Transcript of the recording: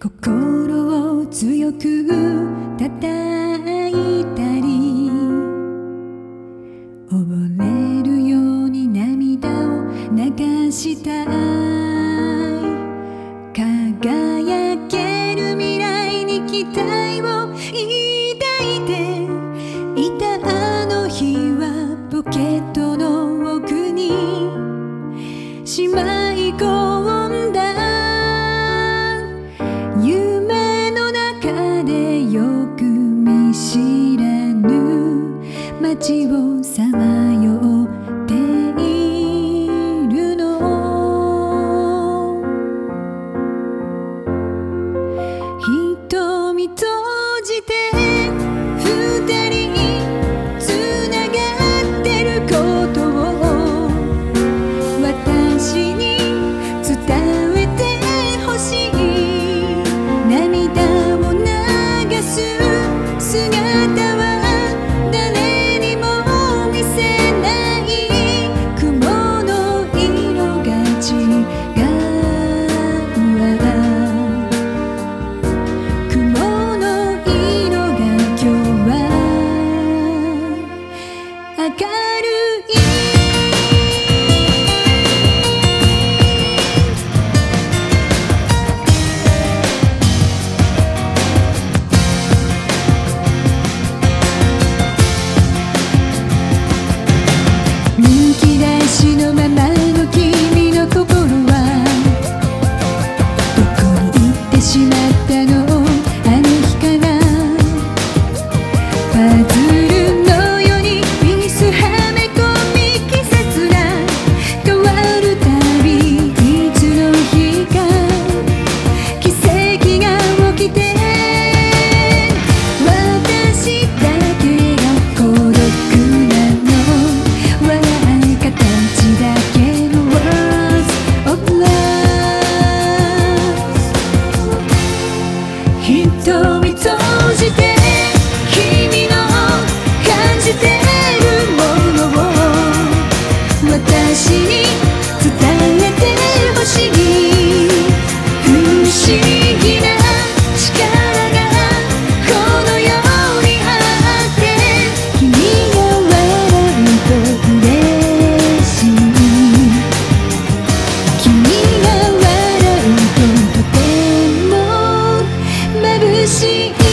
心を強く叩いたをさまよっているの。瞳閉じてし